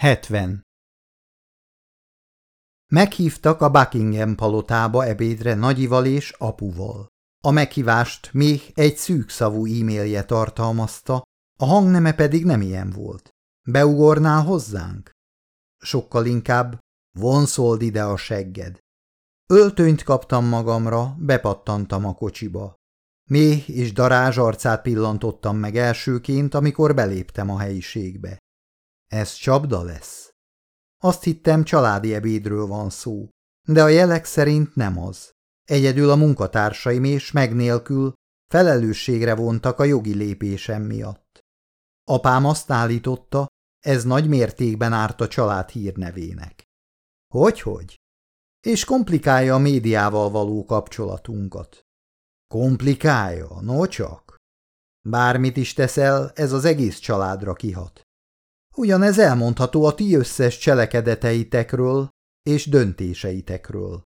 70. Meghívtak a Buckingham palotába ebédre nagyival és apuval. A meghívást még egy szűkszavú e-mailje tartalmazta, a hangneme pedig nem ilyen volt. Beugornál hozzánk? Sokkal inkább vonszold ide a segged. Öltönyt kaptam magamra, bepattantam a kocsiba. Méh és darázs arcát pillantottam meg elsőként, amikor beléptem a helyiségbe. Ez csapda lesz. Azt hittem, családi ebédről van szó, de a jelek szerint nem az. Egyedül a munkatársaim és meg nélkül felelősségre vontak a jogi lépésem miatt. Apám azt állította, ez nagy mértékben árt a család hírnevének. Hogyhogy? És komplikálja a médiával való kapcsolatunkat. Komplikálja, no csak. Bármit is teszel, ez az egész családra kihat. Ugyanez elmondható a ti összes cselekedeteitekről és döntéseitekről.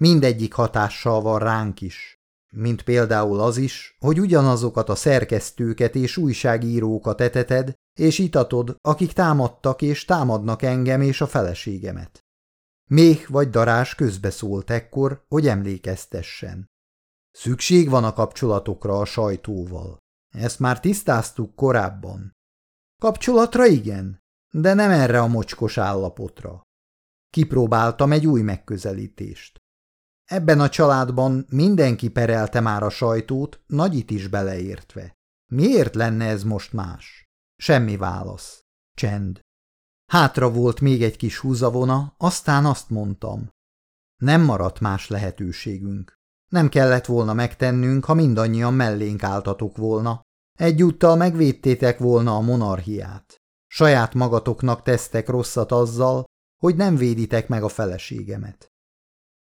Mindegyik hatással van ránk is, mint például az is, hogy ugyanazokat a szerkesztőket és újságírókat eteted és itatod, akik támadtak és támadnak engem és a feleségemet. Még vagy darás közbeszólt ekkor, hogy emlékeztessen. Szükség van a kapcsolatokra a sajtóval. Ezt már tisztáztuk korábban. Kapcsolatra igen, de nem erre a mocskos állapotra. Kipróbáltam egy új megközelítést. Ebben a családban mindenki perelte már a sajtót, nagyit is beleértve. Miért lenne ez most más? Semmi válasz. Csend. Hátra volt még egy kis húzavona, aztán azt mondtam. Nem maradt más lehetőségünk. Nem kellett volna megtennünk, ha mindannyian mellénk álltatok volna, Egyúttal megvédtétek volna a monarchiát. Saját magatoknak tesztek rosszat azzal, hogy nem véditek meg a feleségemet.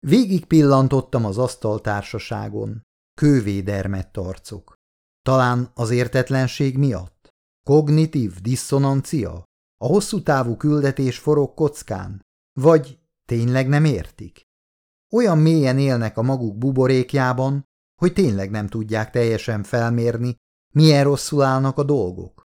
Végig pillantottam az asztaltársaságon. Kővédermett arcok. Talán az értetlenség miatt? Kognitív diszonancia? A hosszú távú küldetés forog kockán? Vagy tényleg nem értik? Olyan mélyen élnek a maguk buborékjában, hogy tényleg nem tudják teljesen felmérni, milyen rosszul állnak a dolgok?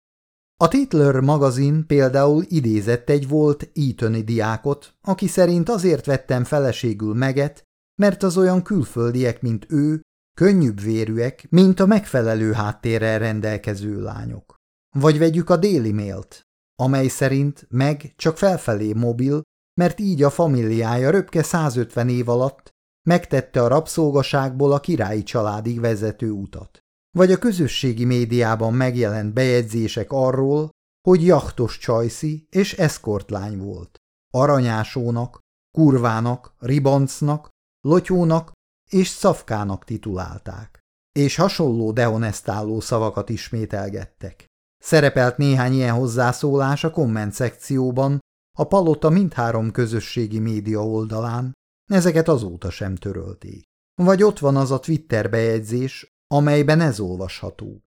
A Titler magazin például idézett egy volt Eatoni diákot, aki szerint azért vettem feleségül meget, mert az olyan külföldiek, mint ő, könnyűbb vérűek, mint a megfelelő háttérrel rendelkező lányok. Vagy vegyük a Daily Mail-t, amely szerint meg csak felfelé mobil, mert így a familiája röpke 150 év alatt megtette a rabszolgaságból a királyi családig vezető utat vagy a közösségi médiában megjelent bejegyzések arról, hogy jachtos csajszi és eszkortlány volt. Aranyásónak, kurvának, ribancnak, lotyónak és szafkának titulálták. És hasonló dehonestáló szavakat ismételgettek. Szerepelt néhány ilyen hozzászólás a komment szekcióban, a palota mindhárom közösségi média oldalán, ezeket azóta sem törölték. Vagy ott van az a Twitter bejegyzés, amelyben ez olvasható.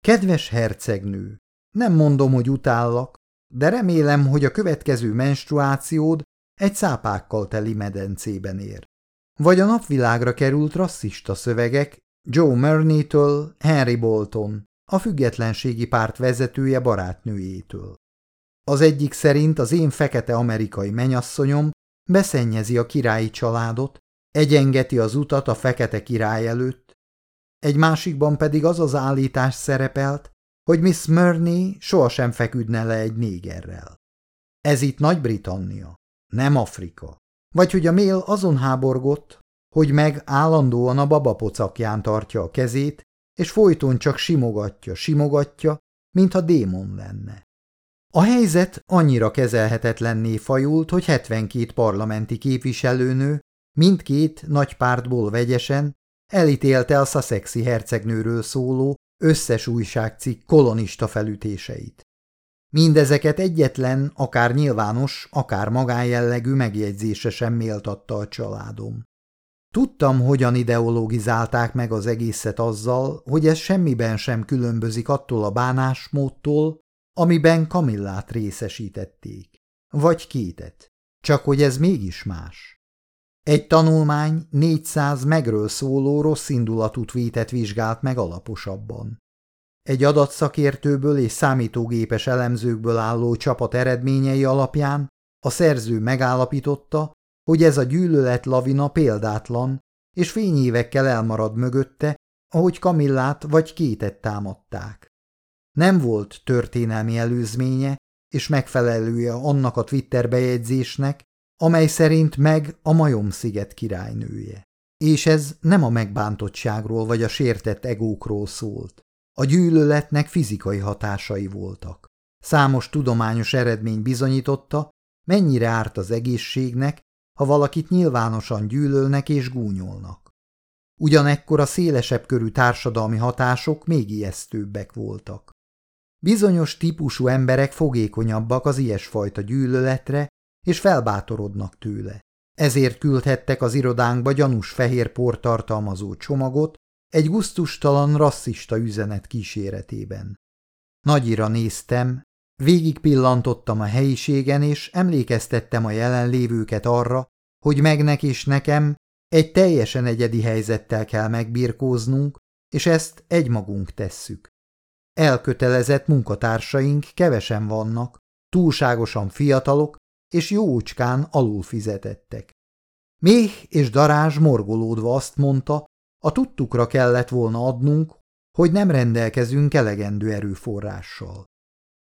Kedves hercegnő, nem mondom, hogy utállak, de remélem, hogy a következő menstruációd egy szápákkal teli medencében ér. Vagy a napvilágra került rasszista szövegek Joe Murney-től Henry Bolton, a függetlenségi párt vezetője barátnőjétől. Az egyik szerint az én fekete amerikai menyasszonyom beszennyezi a királyi családot, egyengeti az utat a fekete király előtt, egy másikban pedig az az állítás szerepelt, hogy Miss Murney sohasem feküdne le egy négerrel. Ez itt Nagy-Britannia, nem Afrika. Vagy hogy a mél azon háborgott, hogy meg állandóan a babapocakján tartja a kezét, és folyton csak simogatja, simogatja, mintha démon lenne. A helyzet annyira kezelhetetlenné fajult, hogy 72 parlamenti képviselőnő mindkét nagy pártból vegyesen elítélte a Sussexi hercegnőről szóló összes újságcikk kolonista felütéseit. Mindezeket egyetlen, akár nyilvános, akár magánjellegű megjegyzése sem méltatta a családom. Tudtam, hogyan ideologizálták meg az egészet azzal, hogy ez semmiben sem különbözik attól a bánásmódtól, amiben Kamillát részesítették. Vagy kétet. Csak hogy ez mégis más. Egy tanulmány 400 megről szóló rossz indulatú tweetet vizsgált meg alaposabban. Egy adatszakértőből és számítógépes elemzőkből álló csapat eredményei alapján a szerző megállapította, hogy ez a gyűlölet lavina példátlan, és fényévekkel elmarad mögötte, ahogy Kamillát vagy kétet támadták. Nem volt történelmi előzménye és megfelelője annak a Twitter bejegyzésnek, amely szerint meg a Majom-sziget királynője. És ez nem a megbántottságról vagy a sértett egókról szólt. A gyűlöletnek fizikai hatásai voltak. Számos tudományos eredmény bizonyította, mennyire árt az egészségnek, ha valakit nyilvánosan gyűlölnek és gúnyolnak. Ugyanekkor a szélesebb körű társadalmi hatások még ijesztőbbek voltak. Bizonyos típusú emberek fogékonyabbak az ilyesfajta gyűlöletre, és felbátorodnak tőle. Ezért küldhettek az irodánkba gyanús fehér por tartalmazó csomagot egy guztustalan rasszista üzenet kíséretében. Nagyira néztem, végig pillantottam a helyiségen, és emlékeztettem a jelenlévőket arra, hogy megnek és nekem egy teljesen egyedi helyzettel kell megbirkóznunk, és ezt egymagunk tesszük. Elkötelezett munkatársaink kevesen vannak, túlságosan fiatalok, és jócskán alul fizetettek. Méh és darázs morgolódva azt mondta, a tudtukra kellett volna adnunk, hogy nem rendelkezünk elegendő erőforrással.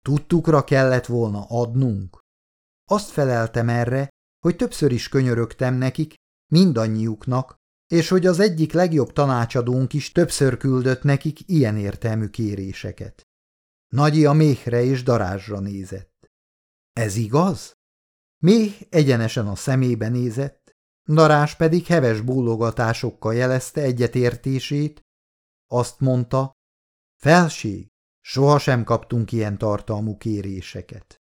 Tudtukra kellett volna adnunk? Azt feleltem erre, hogy többször is könyörögtem nekik, mindannyiuknak, és hogy az egyik legjobb tanácsadónk is többször küldött nekik ilyen értelmű kéréseket. Nagyi a méhre és darázsra nézett. Ez igaz? Méh egyenesen a szemébe nézett, Darás pedig heves bólogatásokkal jelezte egyetértését, azt mondta, felség, sohasem kaptunk ilyen tartalmú kéréseket.